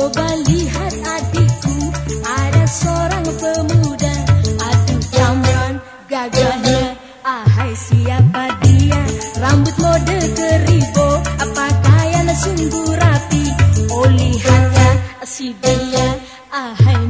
Coba lihat adikku Ada seorang pemuda. Aduh camran gagahnya. Ahai siapa dia? Rambut mode keribo Pakaian sungguh rapi? Oh lihatlah si dia. Ahai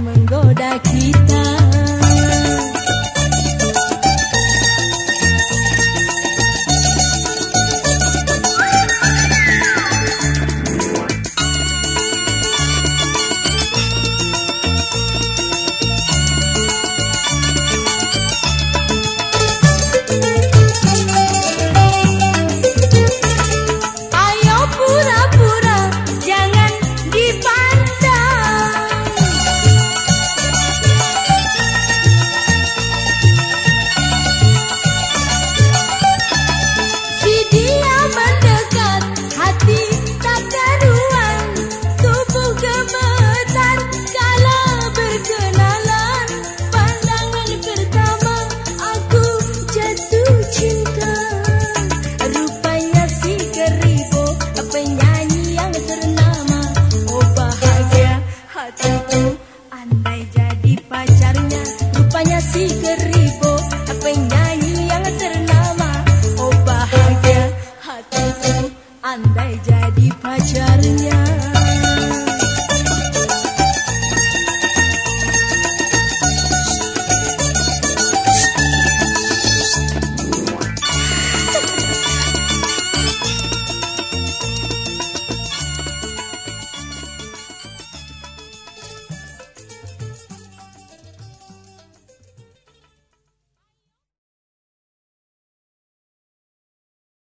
Andai jadi pacarnya Rupanya si Geribo Penyanyi yang ternama? Oh bahagia hatiku Andai jadi pacarnya.